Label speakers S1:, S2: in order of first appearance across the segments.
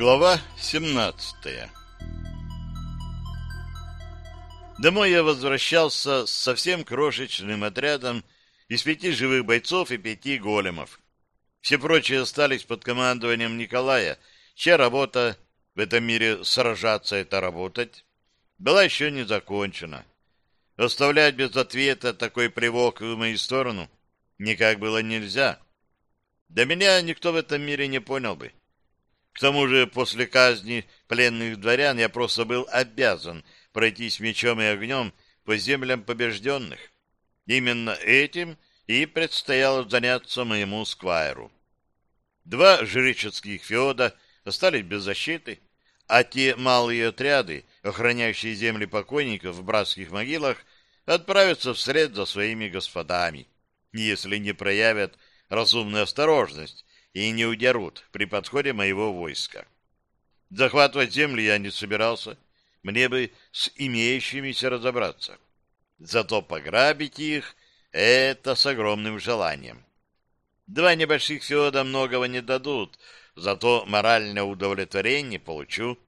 S1: Глава 17 Домой я возвращался с совсем крошечным отрядом из пяти живых бойцов и пяти големов. Все прочие остались под командованием Николая, чья работа в этом мире сражаться — это работать, была еще не закончена. Оставлять без ответа такой привок в мою сторону никак было нельзя. До меня никто в этом мире не понял бы. К тому же после казни пленных дворян я просто был обязан пройтись мечом и огнем по землям побежденных. Именно этим и предстояло заняться моему сквайру. Два жреческих феода остались без защиты, а те малые отряды, охраняющие земли покойников в братских могилах, отправятся вслед за своими господами, если не проявят разумную осторожность и не удерут при подходе моего войска. Захватывать земли я не собирался, мне бы с имеющимися разобраться. Зато пограбить их — это с огромным желанием. Два небольших феода многого не дадут, зато моральное удовлетворение получу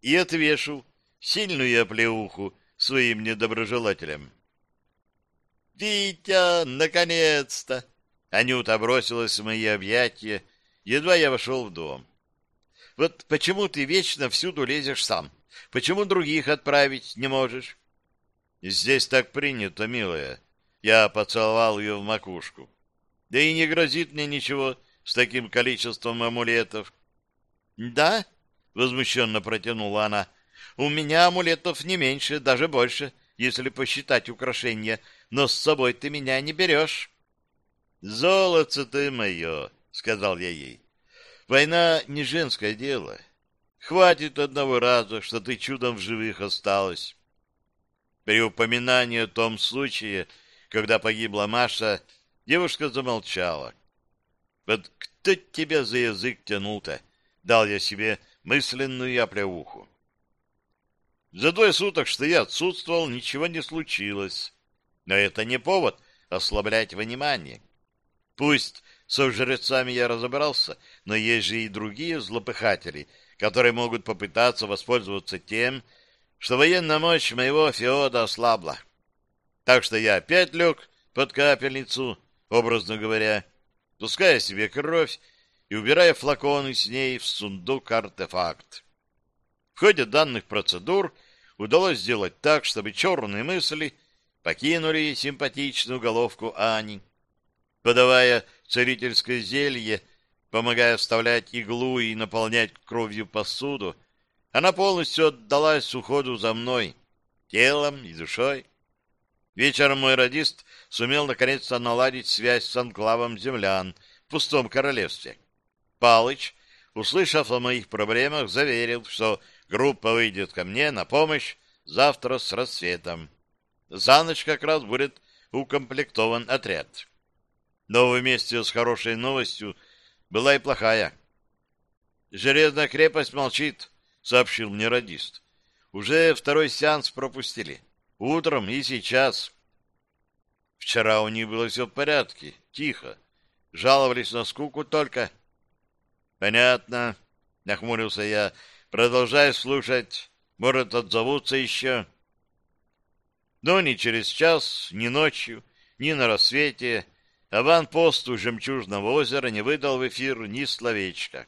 S1: и отвешу сильную оплеуху своим недоброжелателям. «Витя, наконец-то!» Анюта бросилась в мои объятия, едва я вошел в дом. «Вот почему ты вечно всюду лезешь сам? Почему других отправить не можешь?» «Здесь так принято, милая». Я поцеловал ее в макушку. «Да и не грозит мне ничего с таким количеством амулетов». «Да?» — возмущенно протянула она. «У меня амулетов не меньше, даже больше, если посчитать украшения, но с собой ты меня не берешь». «Золото ты мое!» — сказал я ей. «Война не женское дело. Хватит одного раза, что ты чудом в живых осталась». При упоминании о том случае, когда погибла Маша, девушка замолчала. «Вот кто тебя за язык тянул-то?» — дал я себе мысленную оплеуху. За двое суток, что я отсутствовал, ничего не случилось. Но это не повод ослаблять внимание. Пусть со жрецами я разобрался, но есть же и другие злопыхатели, которые могут попытаться воспользоваться тем, что военная мощь моего феода ослабла. Так что я опять лег под капельницу, образно говоря, пуская себе кровь и убирая флаконы с ней в сундук-артефакт. В ходе данных процедур удалось сделать так, чтобы черные мысли покинули симпатичную головку Ани, подавая целительское зелье, помогая вставлять иглу и наполнять кровью посуду, она полностью отдалась уходу за мной, телом и душой. Вечером мой радист сумел наконец-то наладить связь с анклавом землян в пустом королевстве. Палыч, услышав о моих проблемах, заверил, что группа выйдет ко мне на помощь завтра с рассветом. За ночь как раз будет укомплектован отряд. Но вместе с хорошей новостью была и плохая. «Железная крепость молчит», — сообщил мне радист. «Уже второй сеанс пропустили. Утром и сейчас». Вчера у них было все в порядке, тихо. Жаловались на скуку только. «Понятно», — нахмурился я, продолжая слушать. «Может, отзовутся еще?» Но ни через час, ни ночью, ни на рассвете Аванпост у Жемчужного озера не выдал в эфир ни словечка.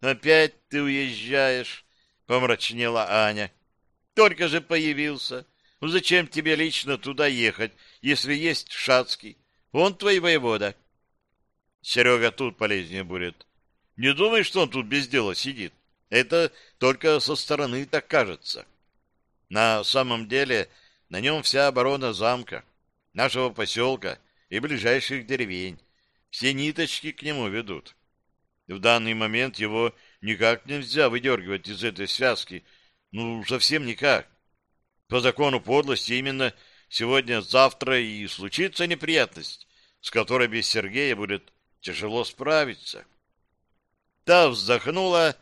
S1: «Опять ты уезжаешь?» — помрачнела Аня. «Только же появился. Ну зачем тебе лично туда ехать, если есть Шацкий? Он твой воевода». «Серега тут полезнее будет. Не думай, что он тут без дела сидит. Это только со стороны так кажется. На самом деле на нем вся оборона замка, нашего поселка» и ближайших деревень. Все ниточки к нему ведут. В данный момент его никак нельзя выдергивать из этой связки. Ну, совсем никак. По закону подлости именно сегодня-завтра и случится неприятность, с которой без Сергея будет тяжело справиться. Та вздохнула,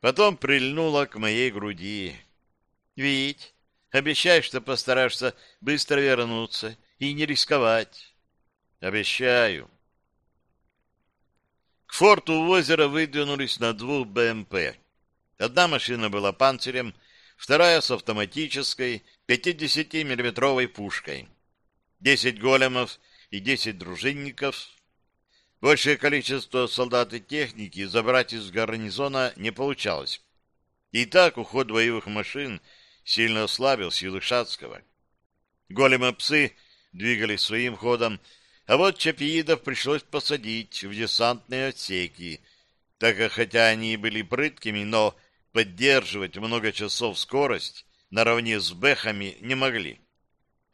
S1: потом прильнула к моей груди. — Вить, обещай, что постараешься быстро вернуться и не рисковать. Обещаю. К форту у озера выдвинулись на двух БМП. Одна машина была панцирем, вторая с автоматической 50-миллиметровой пушкой. Десять големов и десять дружинников. Большее количество солдат и техники забрать из гарнизона не получалось. И так уход боевых машин сильно ослабил силы Шацкого. Големы-псы двигались своим ходом, а вот чапиидов пришлось посадить в десантные отсеки, так как хотя они были прыткими, но поддерживать много часов скорость наравне с бэхами не могли.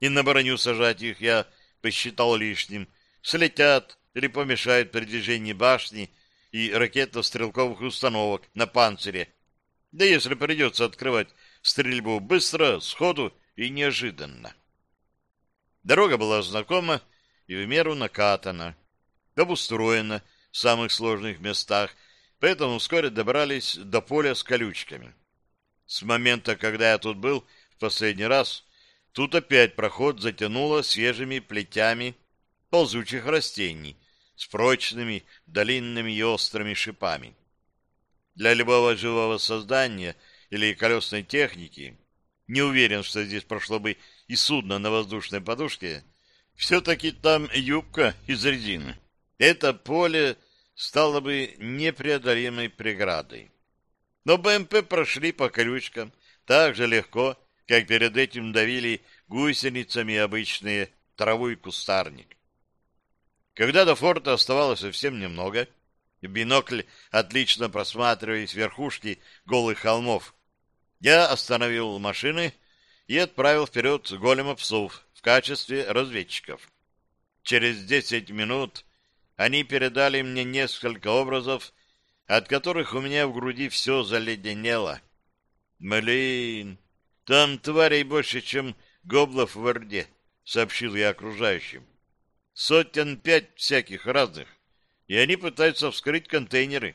S1: И на броню сажать их я посчитал лишним. Слетят или помешают передвижению башни и ракетно-стрелковых установок на панцире. Да если придется открывать стрельбу быстро, сходу и неожиданно. Дорога была знакома и в меру накатана, обустроена в самых сложных местах, поэтому вскоре добрались до поля с колючками. С момента, когда я тут был в последний раз, тут опять проход затянуло свежими плетями ползучих растений с прочными, длинными и острыми шипами. Для любого живого создания или колесной техники, не уверен, что здесь прошло бы и судно на воздушной подушке, все-таки там юбка из резины. Это поле стало бы непреодолимой преградой. Но БМП прошли по колючкам так же легко, как перед этим давили гусеницами обычные траву и кустарник. Когда до форта оставалось совсем немного, в бинокль отлично просматривались верхушки голых холмов, я остановил машины и отправил вперед голема псов в качестве разведчиков. Через десять минут они передали мне несколько образов, от которых у меня в груди все заледенело. Блин, там тварей больше, чем гоблов в Орде, сообщил я окружающим. Сотен пять всяких разных, и они пытаются вскрыть контейнеры.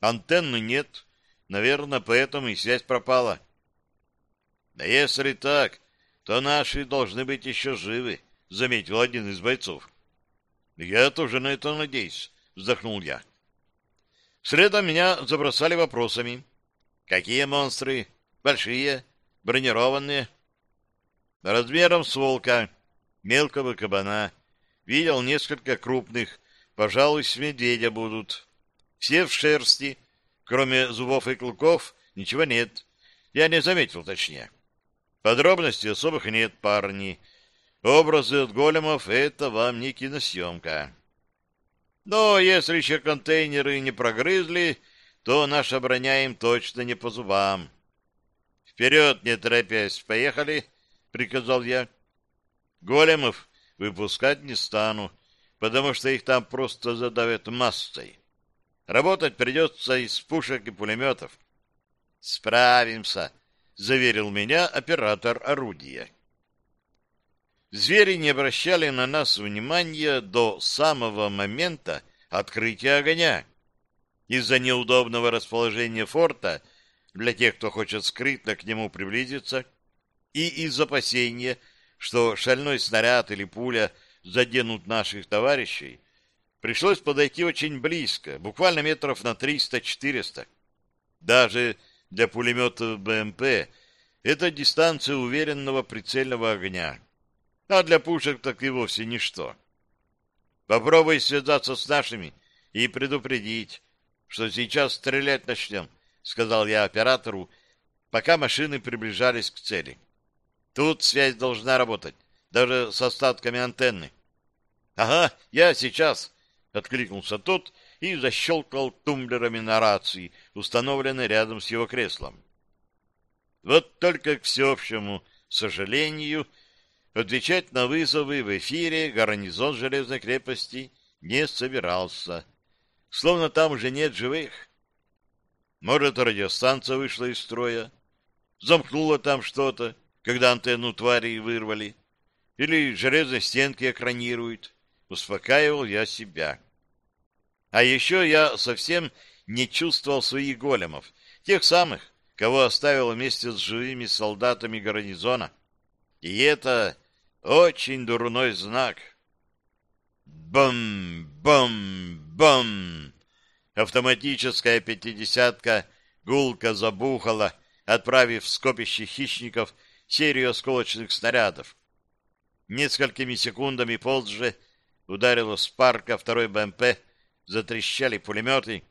S1: Антенны нет, наверное, поэтому и связь пропала. Да если так, то наши должны быть еще живы, заметил один из бойцов. Я тоже на это надеюсь, вздохнул я. Средом меня забросали вопросами. Какие монстры? Большие? Бронированные? Размером с волка, мелкого кабана. Видел несколько крупных, пожалуй, с медведя будут. Все в шерсти, кроме зубов и клыков, ничего нет. Я не заметил точнее. Подробностей особых нет, парни. Образы от големов — это вам не киносъемка. Но если еще контейнеры не прогрызли, то наша броня им точно не по зубам. — Вперед, не торопясь, поехали, — приказал я. Големов выпускать не стану, потому что их там просто задавят массой. Работать придется из пушек и пулеметов. — Справимся, — заверил меня оператор орудия. Звери не обращали на нас внимания до самого момента открытия огня. Из-за неудобного расположения форта для тех, кто хочет скрытно к нему приблизиться, и из опасения, что шальной снаряд или пуля заденут наших товарищей, пришлось подойти очень близко, буквально метров на 300-400. Даже для пулеметов БМП это дистанция уверенного прицельного огня. А для пушек так и вовсе ничто. Попробуй связаться с нашими и предупредить, что сейчас стрелять начнем, сказал я оператору, пока машины приближались к цели. Тут связь должна работать, даже с остатками антенны. — Ага, я сейчас, — откликнулся тот и защелкал тумблерами на рации, установленной рядом с его креслом. Вот только к всеобщему сожалению, отвечать на вызовы в эфире гарнизон Железной крепости не собирался. Словно там уже нет живых. Может, радиостанция вышла из строя, замкнула там что-то, когда антенну твари вырвали, или железные стенки экранируют. Успокаивал я себя. А еще я совсем не чувствовал своих големов, тех самых, кого оставил вместе с живыми солдатами гарнизона. И это очень дурной знак. Бам, бам, бам! Автоматическая пятидесятка гулко забухала, отправив в скопище хищников серию осколочных снарядов. Несколькими секундами позже ударила спарка второй БМП, затрещали пулеметы.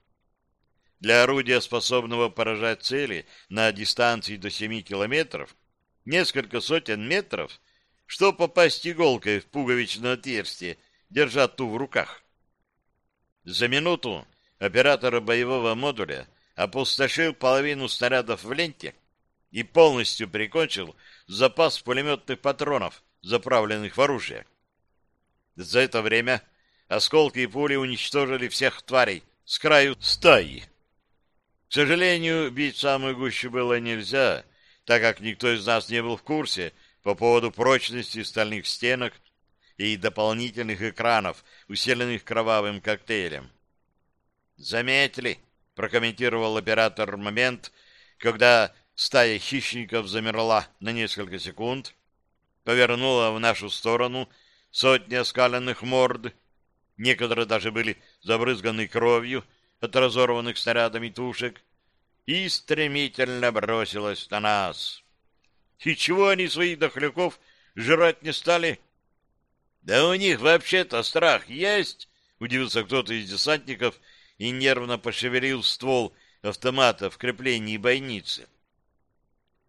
S1: Для орудия, способного поражать цели на дистанции до 7 километров, несколько сотен метров, что попасть иголкой в пуговичное отверстие, держа ту в руках. За минуту оператор боевого модуля опустошил половину снарядов в ленте и полностью прикончил запас пулеметных патронов, заправленных в оружие. За это время осколки и пули уничтожили всех тварей с краю стаи. К сожалению, бить самую гущу было нельзя, так как никто из нас не был в курсе по поводу прочности стальных стенок и дополнительных экранов, усиленных кровавым коктейлем. «Заметили?» — прокомментировал оператор момент, когда стая хищников замерла на несколько секунд, повернула в нашу сторону сотни оскаленных морд, некоторые даже были забрызганы кровью от разорванных снарядами тушек, и стремительно бросилась на нас. И чего они своих дохляков жрать не стали? Да у них вообще-то страх есть, удивился кто-то из десантников и нервно пошевелил ствол автомата в креплении бойницы.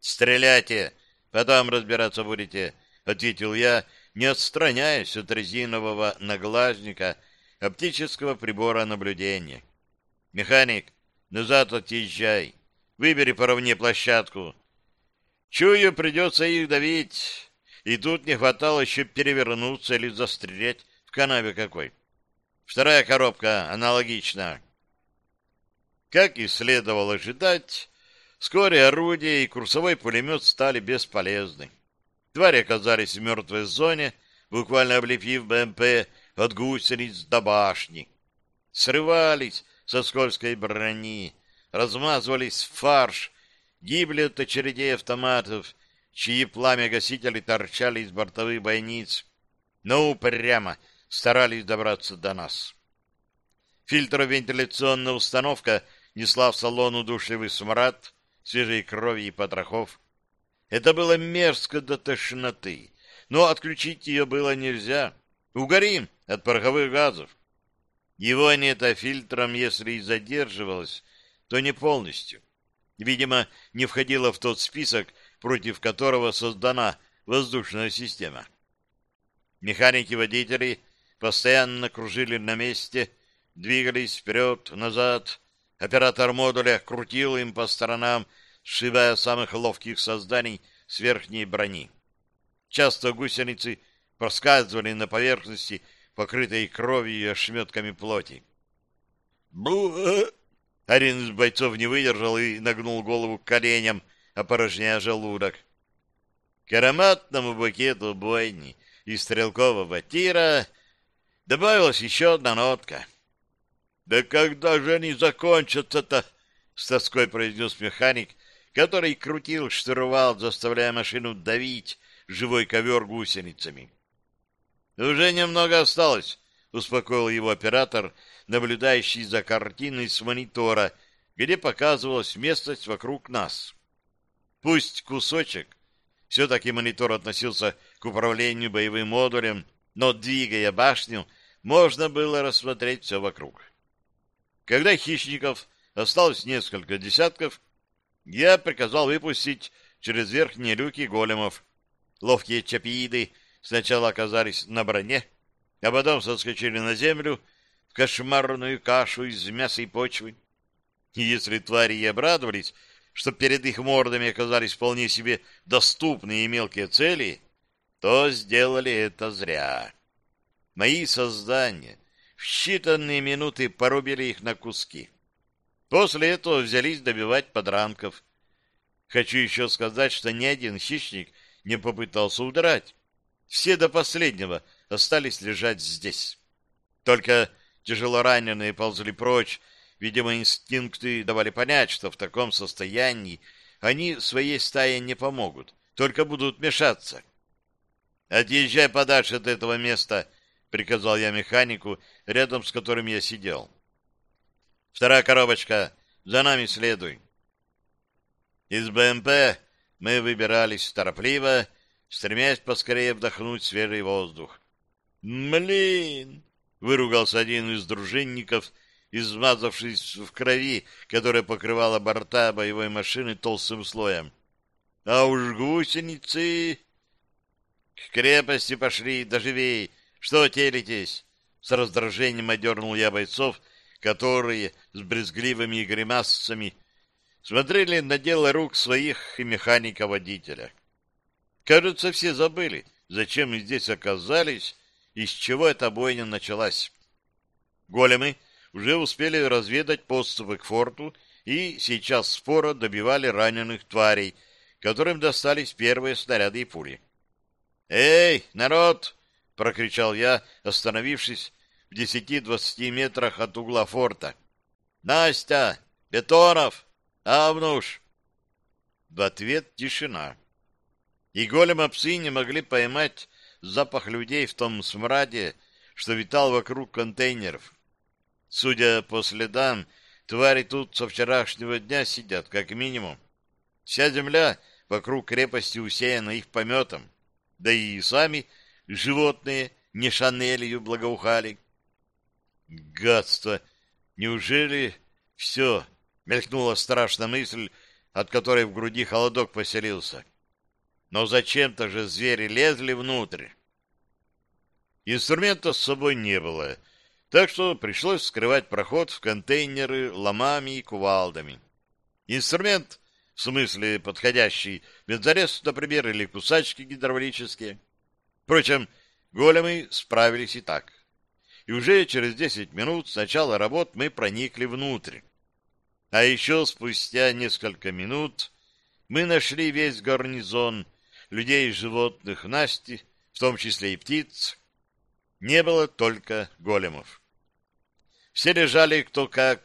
S1: «Стреляйте, потом разбираться будете», — ответил я, не отстраняясь от резинового наглажника оптического прибора наблюдения. «Механик, назад отъезжай, выбери поровне площадку. Чую, придется их давить, и тут не хватало еще перевернуться или застрелять в канаве какой. Вторая коробка аналогична». Как и следовало ожидать, Вскоре орудие и курсовой пулемет стали бесполезны. Твари оказались в мертвой зоне, буквально облепив БМП от гусениц до башни. Срывались со скользкой брони, размазывались в фарш, гибли от очередей автоматов, чьи пламя-гасители торчали из бортовых бойниц, но упрямо старались добраться до нас. Фильтровентиляционная установка несла в салон удушливый смрад, свежей крови и потрохов. Это было мерзко до тошноты, но отключить ее было нельзя. Угорим от пороховых газов. Его не-то фильтром, если и задерживалось, то не полностью. Видимо, не входило в тот список, против которого создана воздушная система. Механики-водители постоянно кружили на месте, двигались вперед, назад, Оператор модуля крутил им по сторонам, сшибая самых ловких созданий с верхней брони. Часто гусеницы проскальзывали на поверхности, покрытой кровью и ошметками плоти. бу Один из бойцов не выдержал и нагнул голову к коленям, опорожняя желудок. К ароматному букету бойни и стрелкового тира добавилась еще одна нотка — «Да когда же они закончатся-то?» — с тоской произнес механик, который крутил штурвал, заставляя машину давить живой ковер гусеницами. «Уже немного осталось», — успокоил его оператор, наблюдающий за картиной с монитора, где показывалась местность вокруг нас. Пусть кусочек, все-таки монитор относился к управлению боевым модулем, но, двигая башню, можно было рассмотреть все вокруг. Когда хищников осталось несколько десятков, я приказал выпустить через верхние люки големов. Ловкие чапииды сначала оказались на броне, а потом соскочили на землю в кошмарную кашу из мяса и почвы. И если твари и обрадовались, что перед их мордами оказались вполне себе доступные мелкие цели, то сделали это зря. Мои создания в считанные минуты порубили их на куски. После этого взялись добивать подранков. Хочу еще сказать, что ни один хищник не попытался удрать. Все до последнего остались лежать здесь. Только тяжело раненые ползли прочь, видимо, инстинкты давали понять, что в таком состоянии они своей стае не помогут, только будут мешаться. «Отъезжай подальше от этого места», — приказал я механику, рядом с которым я сидел. Вторая коробочка. За нами следуй. Из БМП мы выбирались торопливо, стремясь поскорее вдохнуть свежий воздух. «Млин!» — выругался один из дружинников, измазавшись в крови, которая покрывала борта боевой машины толстым слоем. «А уж гусеницы...» «К крепости пошли, доживей! Что телитесь?» С раздражением одернул я бойцов, которые с брезгливыми гримасами смотрели на дело рук своих и механика-водителя. Кажется, все забыли, зачем мы здесь оказались и с чего эта бойня началась. Големы уже успели разведать подступы к форту и сейчас споро добивали раненых тварей, которым достались первые снаряды и пули. «Эй, народ!» — прокричал я, остановившись в десяти-двадцати метрах от угла форта. «Настя! Бетонов! Авнуш!» В ответ тишина. И голема псы не могли поймать запах людей в том смраде, что витал вокруг контейнеров. Судя по следам, твари тут со вчерашнего дня сидят, как минимум. Вся земля вокруг крепости усеяна их пометом, да и сами животные не шанелью благоухали. Гадство! Неужели все? Мелькнула страшная мысль, от которой в груди холодок поселился. Но зачем-то же звери лезли внутрь. Инструмента с собой не было, так что пришлось скрывать проход в контейнеры ломами и кувалдами. Инструмент, в смысле подходящий, бензорез, например, или кусачки гидравлические. Впрочем, големы справились и так. И уже через десять минут с начала работ мы проникли внутрь. А еще спустя несколько минут мы нашли весь гарнизон людей и животных Насти, в том числе и птиц, не было только големов. Все лежали кто как,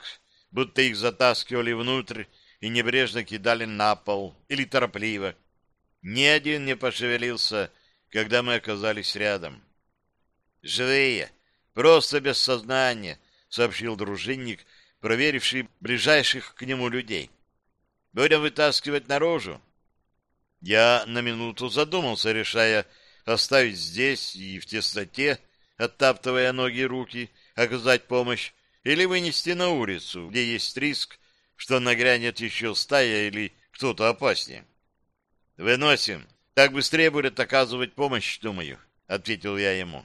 S1: будто их затаскивали внутрь и небрежно кидали на пол или торопливо. Ни один не пошевелился, когда мы оказались рядом. «Живые, просто без сознания», — сообщил дружинник, проверивший ближайших к нему людей. «Будем вытаскивать наружу». Я на минуту задумался, решая оставить здесь и в тесноте, оттаптывая ноги и руки, оказать помощь, или вынести на улицу, где есть риск, что нагрянет еще стая или кто-то опаснее. «Выносим. Так быстрее будет оказывать помощь, думаю», — ответил я ему.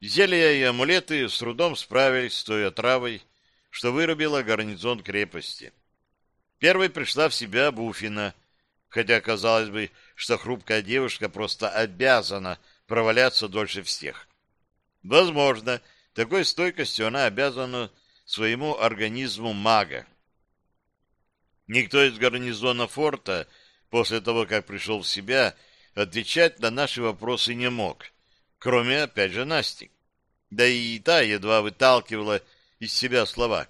S1: Зелья и амулеты с трудом справились с той отравой, что вырубила гарнизон крепости. Первой пришла в себя Буфина, хотя казалось бы, что хрупкая девушка просто обязана проваляться дольше всех. Возможно, такой стойкостью она обязана своему организму мага. Никто из гарнизона форта после того, как пришел в себя, отвечать на наши вопросы не мог, кроме, опять же, Насти. Да и та едва выталкивала из себя слова.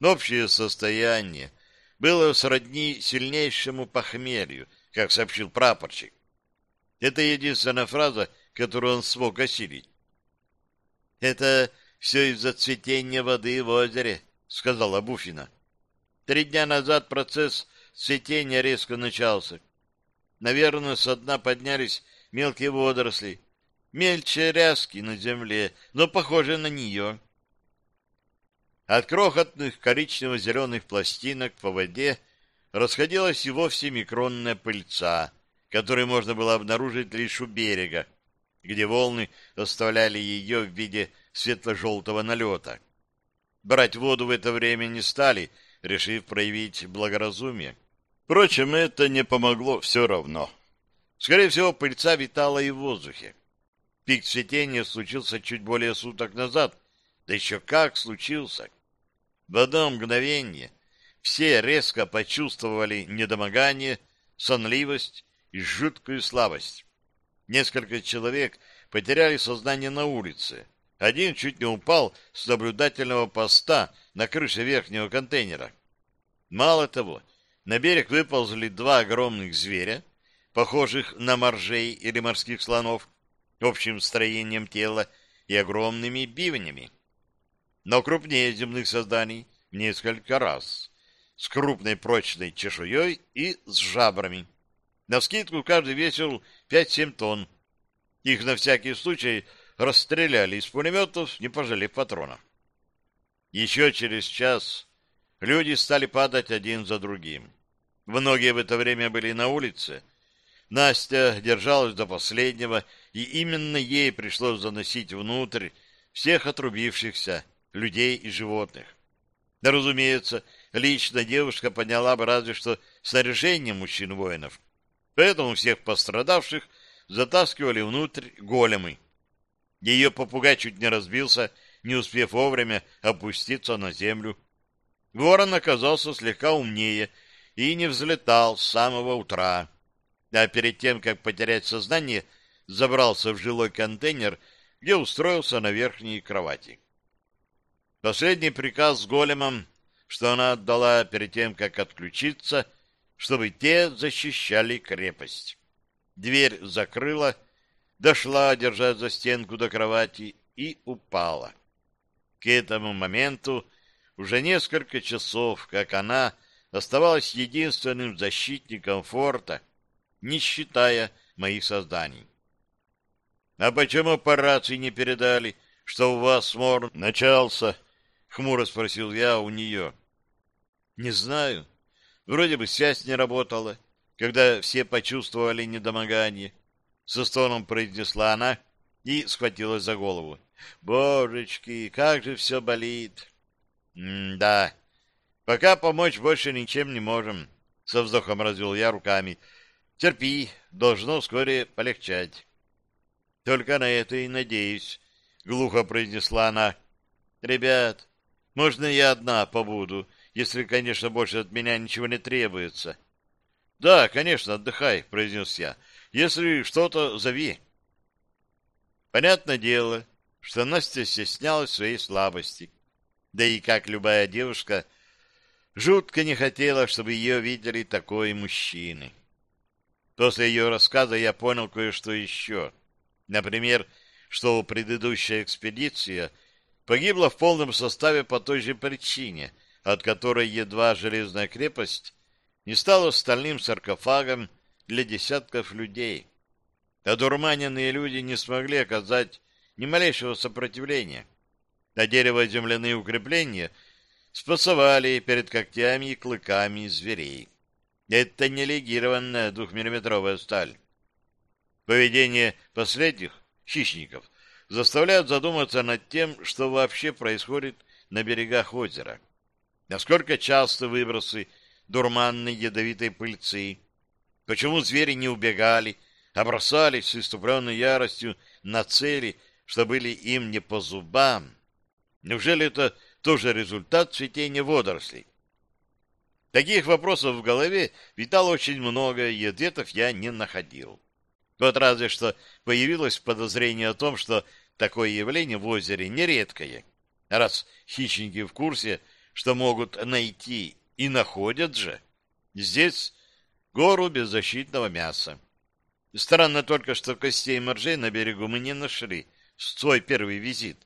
S1: Общее состояние было сродни сильнейшему похмелью, как сообщил прапорщик. Это единственная фраза, которую он смог осилить. — Это все из-за цветения воды в озере, — сказала Буфина. Три дня назад процесс цветения резко начался. Наверное, со дна поднялись мелкие водоросли, мельче ряски на земле, но похожие на нее. От крохотных коричнево-зеленых пластинок по воде расходилась и вовсе микронная пыльца, которую можно было обнаружить лишь у берега, где волны оставляли ее в виде светло-желтого налета. Брать воду в это время не стали, решив проявить благоразумие. Впрочем, это не помогло все равно. Скорее всего, пыльца витала и в воздухе. Пик цветения случился чуть более суток назад, да еще как случился. В одно мгновение все резко почувствовали недомогание, сонливость и жуткую слабость. Несколько человек потеряли сознание на улице. Один чуть не упал с наблюдательного поста на крыше верхнего контейнера. Мало того, на берег выползли два огромных зверя, похожих на моржей или морских слонов, общим строением тела и огромными бивнями. но крупнее земных созданий в несколько раз, с крупной прочной чешуей и с жабрами. На скидку каждый весил 5-7 тонн. Их на всякий случай расстреляли из пулеметов, не пожалев патронов. Еще через час люди стали падать один за другим. Многие в это время были на улице. Настя держалась до последнего, и именно ей пришлось заносить внутрь всех отрубившихся людей и животных. Да, разумеется, лично девушка подняла бы разве что снаряжение мужчин-воинов. Поэтому всех пострадавших затаскивали внутрь големы. Ее попугай чуть не разбился, не успев вовремя опуститься на землю. Ворон оказался слегка умнее и не взлетал с самого утра. А перед тем, как потерять сознание, забрался в жилой контейнер, где устроился на верхней кровати. Последний приказ с големом, что она отдала перед тем, как отключиться, чтобы те защищали крепость. Дверь закрыла, дошла, держась за стенку до кровати, и упала. К этому моменту уже несколько часов, как она оставалась единственным защитником форта, не считая моих созданий. — А почему по рации не передали, что у вас мор начался? — хмуро спросил я у нее. — Не знаю. Вроде бы связь не работала, когда все почувствовали недомогание. Со стоном произнесла она и схватилась за голову. Божечки, как же все болит. Да, пока помочь больше ничем не можем. Со вздохом развел я руками. Терпи, должно вскоре полегчать. Только на это и надеюсь, глухо произнесла она. Ребят, можно я одна побуду, если, конечно, больше от меня ничего не требуется. Да, конечно, отдыхай, произнес я. Если что-то, зови. Понятное дело, что Настя стеснялась своей слабости. Да и, как любая девушка, жутко не хотела, чтобы ее видели такой мужчины. После ее рассказа я понял кое-что еще. Например, что предыдущая экспедиция погибла в полном составе по той же причине, от которой едва железная крепость не стала стальным саркофагом для десятков людей. Одурманенные люди не смогли оказать ни малейшего сопротивления. А дерево-земляные укрепления спасовали перед когтями и клыками зверей. Это не легированная двухмиллиметровая сталь. Поведение последних хищников заставляет задуматься над тем, что вообще происходит на берегах озера. Насколько часто выбросы дурманной ядовитой пыльцы, почему звери не убегали, а бросались с иступленной яростью на цели, что были им не по зубам. Неужели это тоже результат цветения водорослей? Таких вопросов в голове витало очень много, и ответов я не находил. Вот разве что появилось подозрение о том, что такое явление в озере нередкое. Раз хищники в курсе, что могут найти, и находят же. Здесь гору беззащитного мяса. Странно только, что костей моржей на берегу мы не нашли, свой первый визит.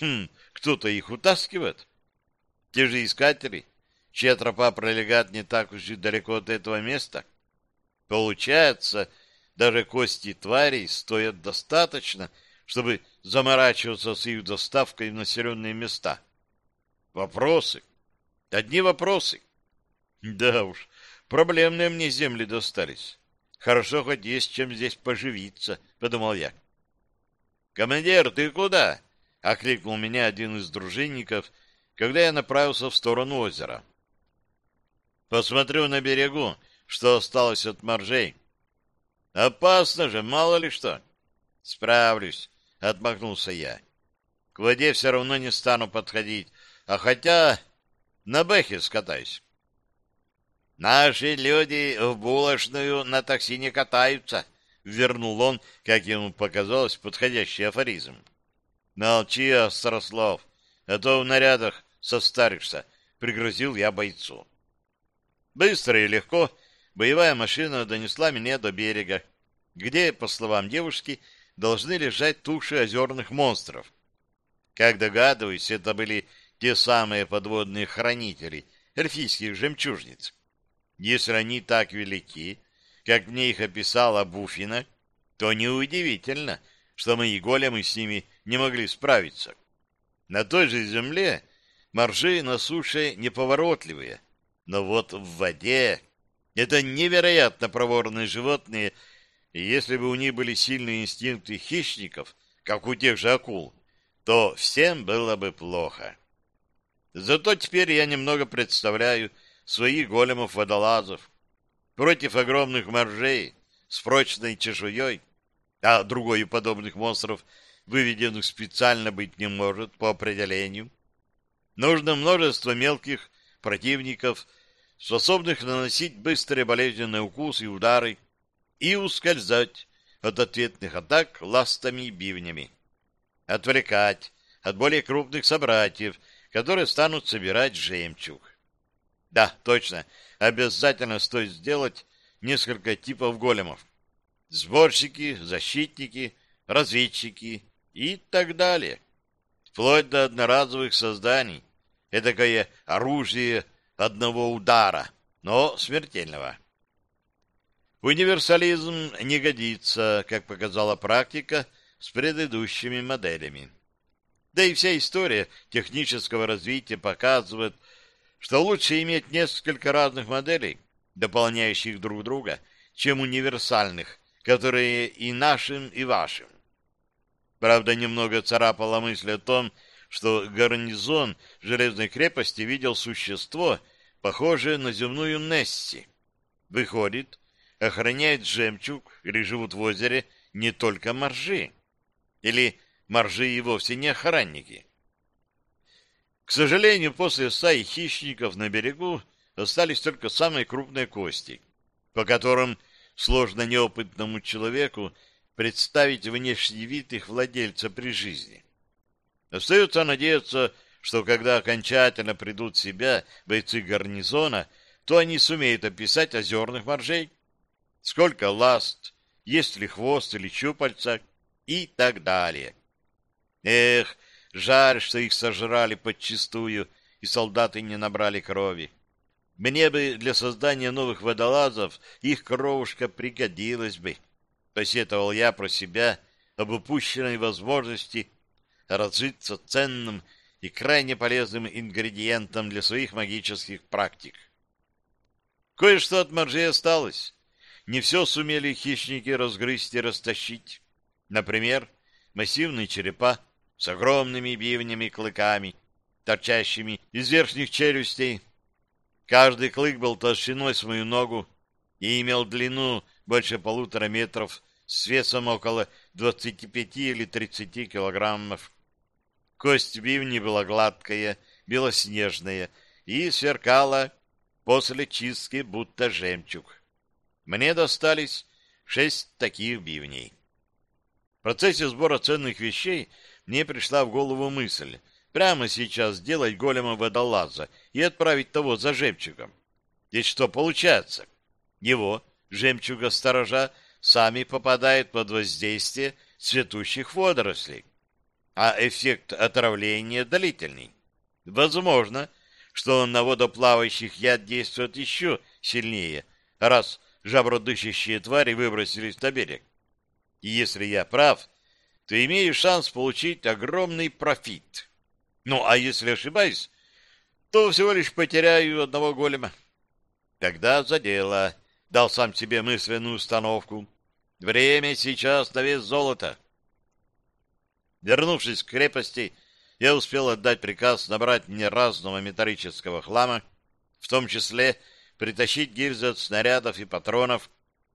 S1: Хм, кто-то их утаскивает? Те же искатели, чья тропа пролегает не так уж и далеко от этого места. Получается, даже кости тварей стоят достаточно, чтобы заморачиваться с их доставкой в населенные места. Вопросы. Одни вопросы. Да уж, проблемные мне земли достались. Хорошо хоть есть чем здесь поживиться, подумал я. «Командир, ты куда?» — окликнул меня один из дружинников, когда я направился в сторону озера. «Посмотрю на берегу, что осталось от моржей». «Опасно же, мало ли что». «Справлюсь», — отмахнулся я. «К воде все равно не стану подходить, а хотя на бэхе скатаюсь». «Наши люди в булочную на такси не катаются», вернул он, как ему показалось, подходящий афоризм. «Молчи, Острослов, а то в нарядах состаришься», — пригрозил я бойцу. Быстро и легко боевая машина донесла меня до берега, где, по словам девушки, должны лежать туши озерных монстров. Как догадываюсь, это были те самые подводные хранители эльфийских жемчужниц. Если они так велики, как мне их описала Буфина, то неудивительно, что мои големы с ними не могли справиться. На той же земле моржи на суше неповоротливые, но вот в воде это невероятно проворные животные, и если бы у них были сильные инстинкты хищников, как у тех же акул, то всем было бы плохо. Зато теперь я немного представляю своих големов-водолазов против огромных моржей с прочной чешуей, а другой подобных монстров, выведенных специально быть не может по определению. Нужно множество мелких противников, способных наносить быстрые болезненные укусы и удары, и ускользать от ответных атак ластами и бивнями. Отвлекать от более крупных собратьев, которые станут собирать жемчуг. Да, точно, обязательно стоит сделать несколько типов големов. Сборщики, защитники, разведчики и так далее. Вплоть до одноразовых созданий. Эдакое оружие одного удара, но смертельного. Универсализм не годится, как показала практика с предыдущими моделями. Да и вся история технического развития показывает, что лучше иметь несколько разных моделей, дополняющих друг друга, чем универсальных, которые и нашим, и вашим. Правда, немного царапала мысль о том, что гарнизон железной крепости видел существо, похожее на земную Несси. Выходит, охраняет жемчуг или живут в озере не только моржи. Или моржи и вовсе не охранники. К сожалению, после стаи хищников на берегу остались только самые крупные кости, по которым сложно неопытному человеку представить внешний вид их владельца при жизни. Остается надеяться, что когда окончательно придут в себя бойцы гарнизона, то они сумеют описать озерных моржей, сколько ласт, есть ли хвост или щупальца и так далее. Эх, жаль, что их сожрали подчистую, и солдаты не набрали крови. Мне бы для создания новых водолазов их кровушка пригодилась бы. Посетовал я про себя об упущенной возможности разжиться ценным и крайне полезным ингредиентом для своих магических практик. Кое-что от моржей осталось. Не все сумели хищники разгрызть и растащить. Например, массивные черепа с огромными бивнями-клыками, торчащими из верхних челюстей, Каждый клык был толщиной с мою ногу и имел длину больше полутора метров с весом около 25 или 30 килограммов. Кость бивни была гладкая, белоснежная и сверкала после чистки будто жемчуг. Мне достались шесть таких бивней. В процессе сбора ценных вещей мне пришла в голову мысль прямо сейчас сделать голема водолаза и отправить того за жемчугом. Ведь что получается? Его, жемчуга-сторожа, сами попадают под воздействие цветущих водорослей, а эффект отравления длительный. Возможно, что на водоплавающих яд действует еще сильнее, раз жабродышащие твари выбросились на берег. И если я прав, то имею шанс получить огромный профит. Ну, а если ошибаюсь, то всего лишь потеряю одного голема. Тогда за дело. Дал сам себе мысленную установку. Время сейчас на вес золота. Вернувшись к крепости, я успел отдать приказ набрать мне разного металлического хлама, в том числе притащить гильзы от снарядов и патронов,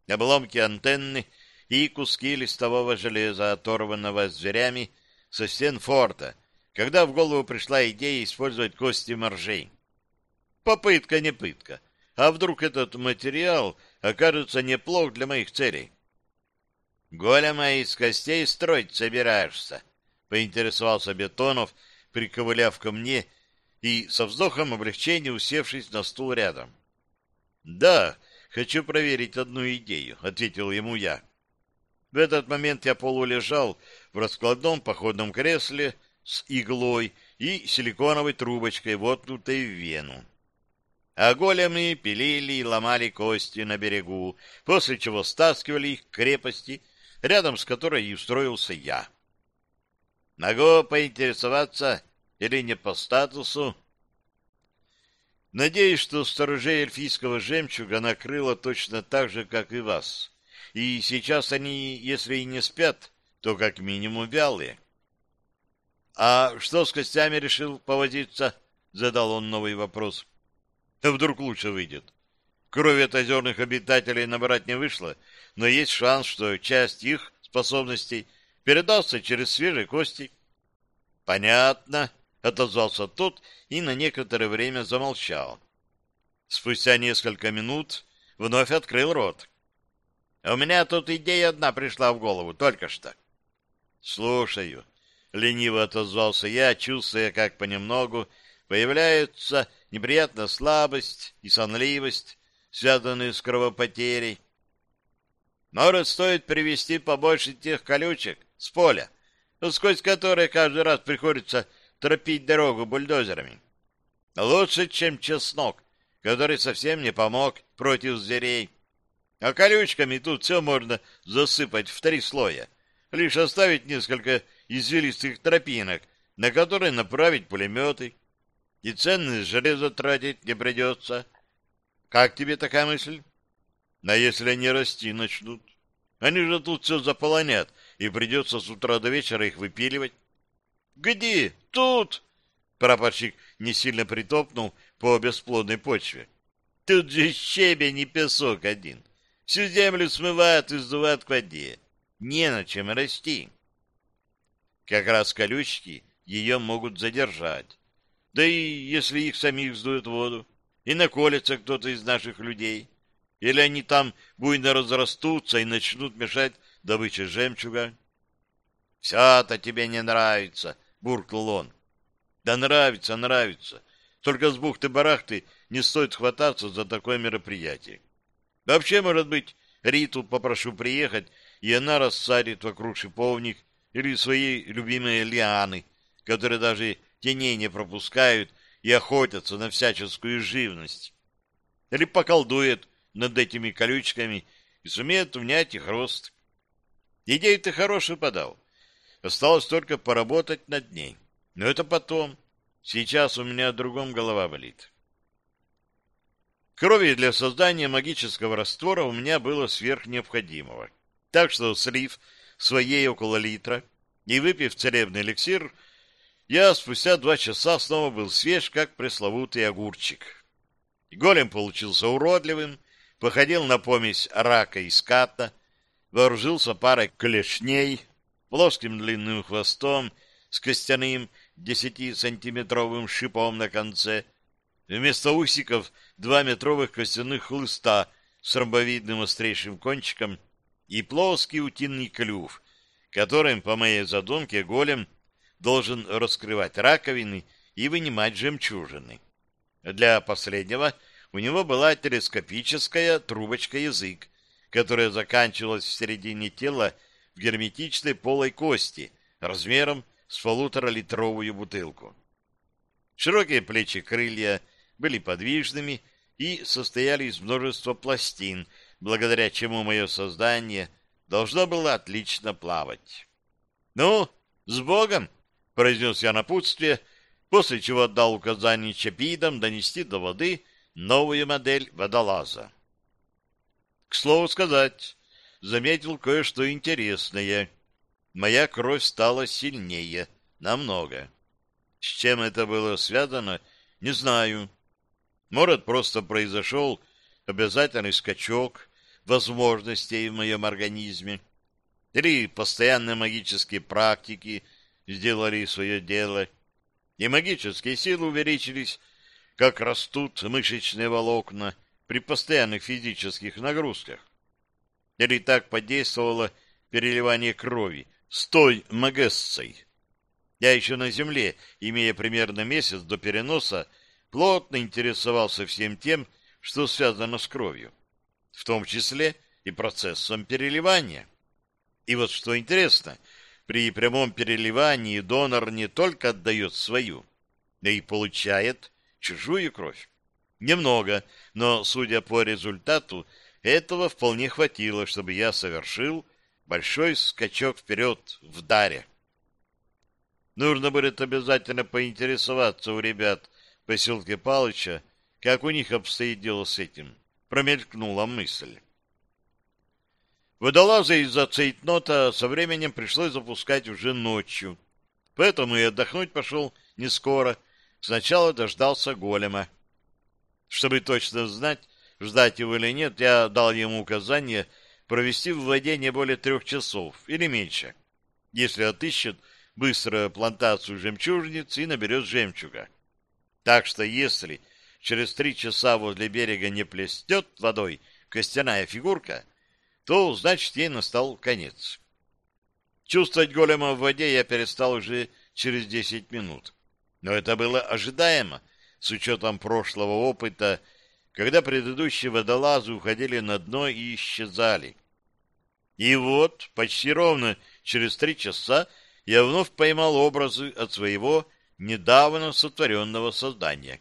S1: обломки антенны и куски листового железа, оторванного зверями со стен форта, когда в голову пришла идея использовать кости моржей. Попытка не пытка. А вдруг этот материал окажется неплох для моих целей? Голема из костей строить собираешься? Поинтересовался Бетонов, приковыляв ко мне и со вздохом облегчения усевшись на стул рядом. Да, хочу проверить одну идею, ответил ему я. В этот момент я полулежал в раскладном походном кресле, с иглой и силиконовой трубочкой, воткнутой в вену. А големы пилили и ломали кости на берегу, после чего стаскивали их к крепости, рядом с которой и устроился я. Могу поинтересоваться или не по статусу? Надеюсь, что сторожей эльфийского жемчуга накрыло точно так же, как и вас. И сейчас они, если и не спят, то как минимум вялые. — А что с костями решил повозиться? — задал он новый вопрос. — вдруг лучше выйдет? Крови от озерных обитателей набрать не вышло, но есть шанс, что часть их способностей передастся через свежие кости. — Понятно, — отозвался тот и на некоторое время замолчал. Спустя несколько минут вновь открыл рот. — У меня тут идея одна пришла в голову только что. — Слушаю. Лениво отозвался я, чувствуя, как понемногу появляются неприятная слабость и сонливость, связанные с кровопотерей. Может, стоит привезти побольше тех колючек с поля, сквозь которые каждый раз приходится тропить дорогу бульдозерами. Лучше, чем чеснок, который совсем не помог против зверей. А колючками тут все можно засыпать в три слоя, лишь оставить несколько извилистых тропинок, на которые направить пулеметы. И ценное железо тратить не придется. Как тебе такая мысль? А если они расти начнут? Они же тут все заполонят, и придется с утра до вечера их выпиливать. Где? Тут! Прапорщик не сильно притопнул по бесплодной почве. Тут же щебень и песок один. Всю землю смывают и сдувают к воде. Не на чем расти. Как раз колючки ее могут задержать. Да и если их самих сдует воду, и наколется кто-то из наших людей, или они там буйно разрастутся и начнут мешать добыче жемчуга. — Все-то тебе не нравится, буркнул он. Да нравится, нравится. Только с бухты-барахты не стоит хвататься за такое мероприятие. Вообще, может быть, Риту попрошу приехать, и она рассадит вокруг шиповник или свои любимые лианы, которые даже теней не пропускают и охотятся на всяческую живность. Или поколдует над этими колючками и сумеет унять их рост. Идею ты хорошую подал. Осталось только поработать над ней. Но это потом. Сейчас у меня о другом голова болит. Крови для создания магического раствора у меня было сверх необходимого. Так что, слив своей около литра и выпив целебный эликсир, я спустя два часа снова был свеж, как пресловутый огурчик. Голем получился уродливым, походил на помесь рака и ската, вооружился парой клешней, плоским длинным хвостом с костяным десятисантиметровым шипом на конце, вместо усиков два метровых костяных хлыста с ромбовидным острейшим кончиком и плоский утиный клюв, которым, по моей задумке, голем должен раскрывать раковины и вынимать жемчужины. Для последнего у него была телескопическая трубочка-язык, которая заканчивалась в середине тела в герметичной полой кости размером с полуторалитровую бутылку. Широкие плечи крылья были подвижными и состояли из множества пластин, благодаря чему мое создание должно было отлично плавать. «Ну, с Богом!» — произнес я напутствие, после чего отдал указание чапидам донести до воды новую модель водолаза. К слову сказать, заметил кое-что интересное. Моя кровь стала сильнее, намного. С чем это было связано, не знаю. Может, просто произошел обязательный скачок возможностей в моем организме, или постоянные магические практики сделали свое дело, и магические силы увеличились, как растут мышечные волокна при постоянных физических нагрузках. Или так подействовало переливание крови с той магессой. Я еще на Земле, имея примерно месяц до переноса, плотно интересовался всем тем, что связано с кровью, в том числе и процессом переливания. И вот что интересно, при прямом переливании донор не только отдает свою, но и получает чужую кровь. Немного, но, судя по результату, этого вполне хватило, чтобы я совершил большой скачок вперед в даре. Нужно будет обязательно поинтересоваться у ребят поселке Палыча, как у них обстоит дело с этим. Промелькнула мысль. Водолаза из-за цейтнота со временем пришлось запускать уже ночью. Поэтому и отдохнуть пошел не скоро. Сначала дождался голема. Чтобы точно знать, ждать его или нет, я дал ему указание провести в воде не более трех часов или меньше. Если отыщет быстро плантацию жемчужниц и наберет жемчуга. Так что если через три часа возле берега не плестет водой костяная фигурка, то, значит, ей настал конец. Чувствовать голема в воде я перестал уже через десять минут. Но это было ожидаемо, с учетом прошлого опыта, когда предыдущие водолазы уходили на дно и исчезали. И вот, почти ровно через три часа я вновь поймал образы от своего недавно сотворенного создания.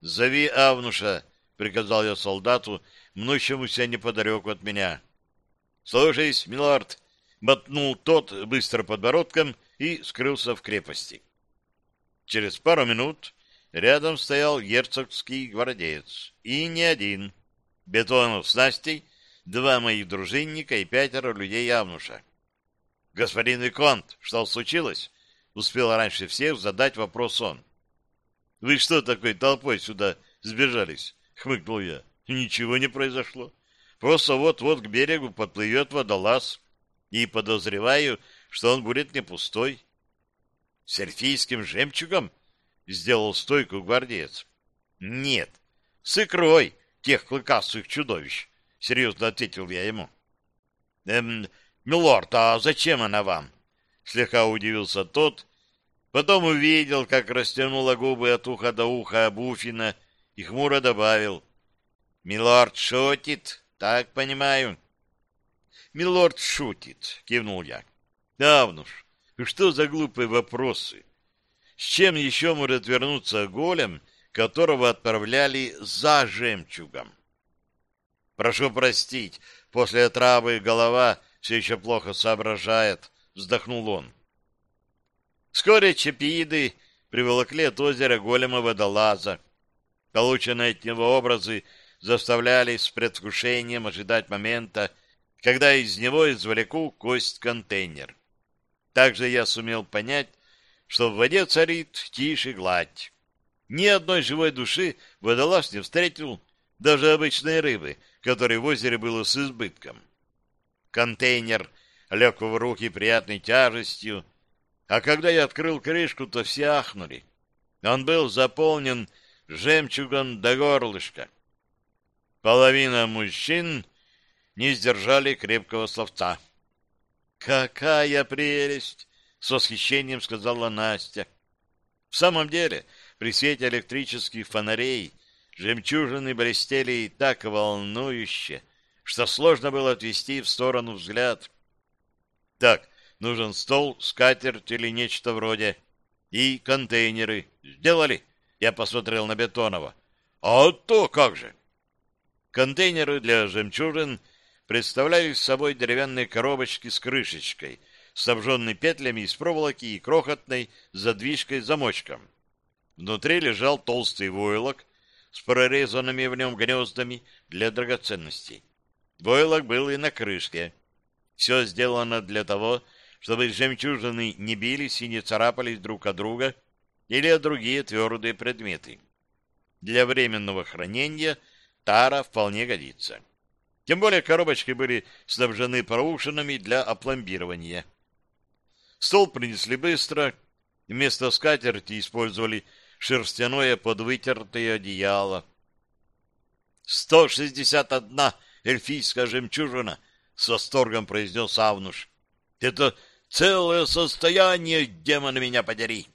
S1: «Зови Авнуша», — приказал я солдату, мнущемуся неподалеку от меня. «Слушайся, милорд», — ботнул тот быстро подбородком и скрылся в крепости. Через пару минут рядом стоял герцогский гвардеец. И не один. Бетонов с Настей, два моих дружинника и пятеро людей Авнуша. «Господин Виконт, что случилось?» Успел раньше всех задать вопрос он. «Вы что такой толпой сюда сбежались?» — хмыкнул я. «Ничего не произошло. Просто вот-вот к берегу подплывет водолаз, и подозреваю, что он будет не пустой». «С эльфийским жемчугом?» — сделал стойку гвардеец. «Нет, с икрой тех клыкастых чудовищ», — серьезно ответил я ему. «Эм, «Милорд, а зачем она вам?» Слегка удивился тот, потом увидел, как растянула губы от уха до уха Буфина и хмуро добавил. «Милорд шутит, так понимаю?» «Милорд шутит», — кивнул я. «Давнуш, что за глупые вопросы? С чем еще может вернуться голем, которого отправляли за жемчугом?» «Прошу простить, после отравы голова все еще плохо соображает, вздохнул он. Вскоре чепииды приволокли от озера голема водолаза. Полученные от него образы заставляли с предвкушением ожидать момента, когда из него извлеку кость-контейнер. Также я сумел понять, что в воде царит тише гладь. Ни одной живой души водолаз не встретил, даже обычной рыбы, которой в озере было с избытком. Контейнер лег в руки приятной тяжестью, а когда я открыл крышку, то все ахнули. Он был заполнен жемчугом до горлышка. Половина мужчин не сдержали крепкого словца. «Какая прелесть!» — с восхищением сказала Настя. В самом деле, при свете электрических фонарей жемчужины блестели так волнующе, что сложно было отвести в сторону взгляд. Так, нужен стол, скатерть или нечто вроде. И контейнеры. Сделали? Я посмотрел на Бетонова. А то как же? Контейнеры для жемчужин представляли собой деревянные коробочки с крышечкой, снабженной петлями из проволоки и крохотной задвижкой замочком. Внутри лежал толстый войлок с прорезанными в нем гнездами для драгоценностей. Войлок был и на крышке. Все сделано для того, чтобы жемчужины не бились и не царапались друг от друга или о другие твердые предметы. Для временного хранения тара вполне годится. Тем более коробочки были снабжены проушинами для опломбирования. Стол принесли быстро. Вместо скатерти использовали шерстяное подвытертое одеяло. «Сто шестьдесят одна эльфийская жемчужина, — с восторгом произнес Авнуш. — Это целое состояние, демона меня подери!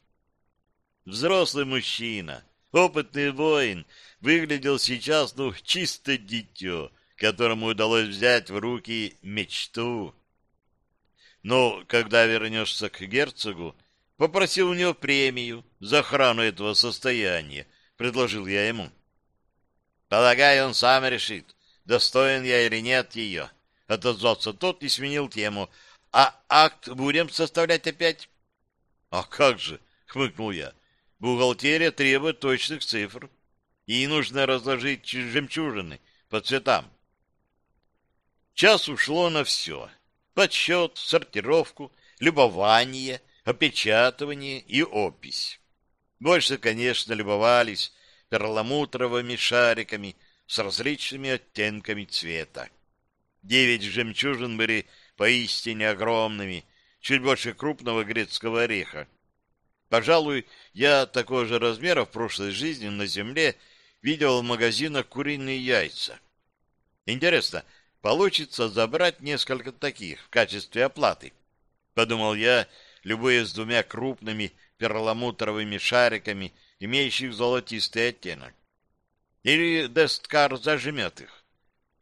S1: Взрослый мужчина, опытный воин, выглядел сейчас, ну, чисто дитё, которому удалось взять в руки мечту. Но когда вернешься к герцогу, попроси у него премию за охрану этого состояния, предложил я ему. Полагаю, он сам решит, достоин я или нет ее. Отозвался тот и сменил тему. А акт будем составлять опять? А как же, хмыкнул я. Бухгалтерия требует точных цифр. И нужно разложить жемчужины по цветам. Час ушло на все. Подсчет, сортировку, любование, опечатывание и опись. Больше, конечно, любовались перламутровыми шариками с различными оттенками цвета. Девять жемчужин были поистине огромными, чуть больше крупного грецкого ореха. Пожалуй, я такого же размера в прошлой жизни на земле видел в магазинах куриные яйца. Интересно, получится забрать несколько таких в качестве оплаты. Подумал я, любуясь двумя крупными перламутровыми шариками, имеющих золотистый оттенок. Или Десткар зажмет их.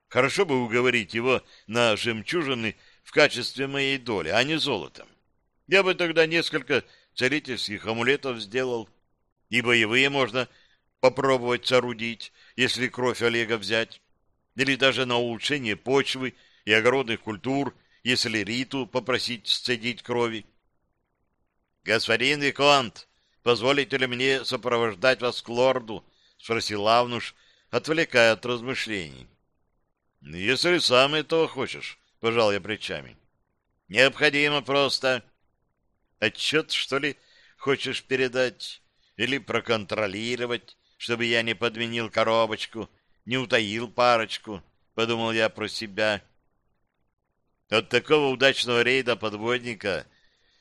S1: Хорошо бы уговорить его на жемчужины в качестве моей доли, а не золотом. Я бы тогда несколько целительских амулетов сделал, и боевые можно попробовать соорудить, если кровь Олега взять или даже на улучшение почвы и огородных культур, если Риту попросить сцедить крови. — Господин Виконт, позволите ли мне сопровождать вас к лорду? — спросил Лавнуш, отвлекая от размышлений. — Если сам этого хочешь, — пожал я плечами. — Необходимо просто. Отчет, что ли, хочешь передать? Или проконтролировать, чтобы я не подменил коробочку? — не утаил парочку, подумал я про себя. От такого удачного рейда подводника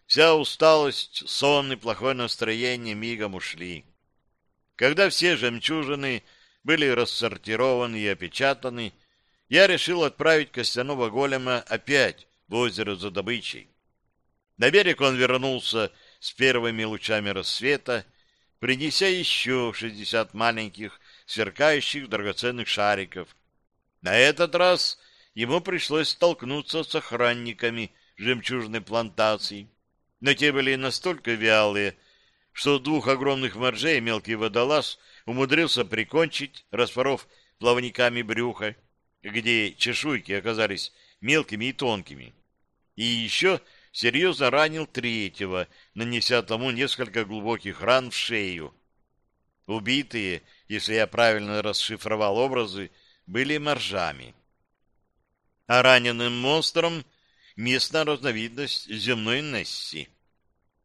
S1: вся усталость, сон и плохое настроение мигом ушли. Когда все жемчужины были рассортированы и опечатаны, я решил отправить костяного голема опять в озеро за добычей. На берег он вернулся с первыми лучами рассвета, принеся еще шестьдесят маленьких сверкающих драгоценных шариков. На этот раз ему пришлось столкнуться с охранниками жемчужной плантации, но те были настолько вялые, что двух огромных моржей мелкий водолаз умудрился прикончить, распоров плавниками брюха, где чешуйки оказались мелкими и тонкими. И еще серьезно ранил третьего, нанеся тому несколько глубоких ран в шею. Убитые если я правильно расшифровал образы, были моржами. А раненым монстром местная разновидность земной Несси.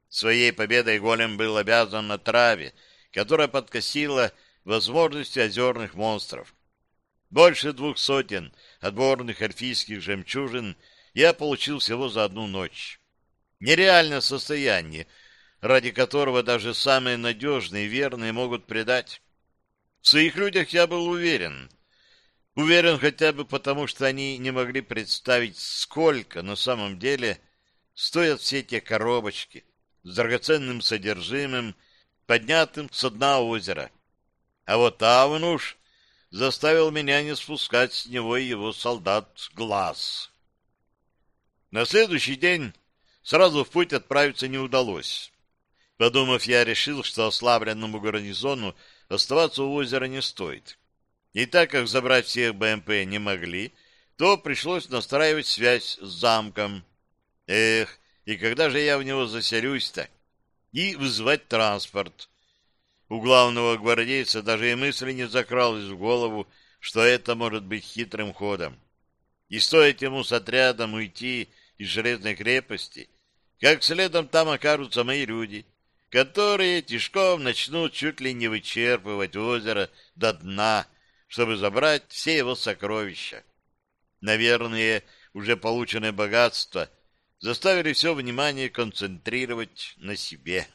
S1: Своей победой голем был обязан на траве, которая подкосила возможности озерных монстров. Больше двух сотен отборных эльфийских жемчужин я получил всего за одну ночь. Нереальное состояние, ради которого даже самые надежные и верные могут предать. В своих людях я был уверен. Уверен хотя бы потому, что они не могли представить, сколько на самом деле стоят все те коробочки с драгоценным содержимым, поднятым со дна озера. А вот Авнуш заставил меня не спускать с него его солдат глаз. На следующий день сразу в путь отправиться не удалось. Подумав, я решил, что ослабленному гарнизону оставаться у озера не стоит. И так как забрать всех БМП не могли, то пришлось настраивать связь с замком. Эх, и когда же я в него заселюсь-то? И вызывать транспорт. У главного гвардейца даже и мысли не закралось в голову, что это может быть хитрым ходом. И стоит ему с отрядом уйти из железной крепости, как следом там окажутся мои люди — которые тишком начнут чуть ли не вычерпывать озеро до дна, чтобы забрать все его сокровища. Наверное, уже полученное богатство заставили все внимание концентрировать на себе.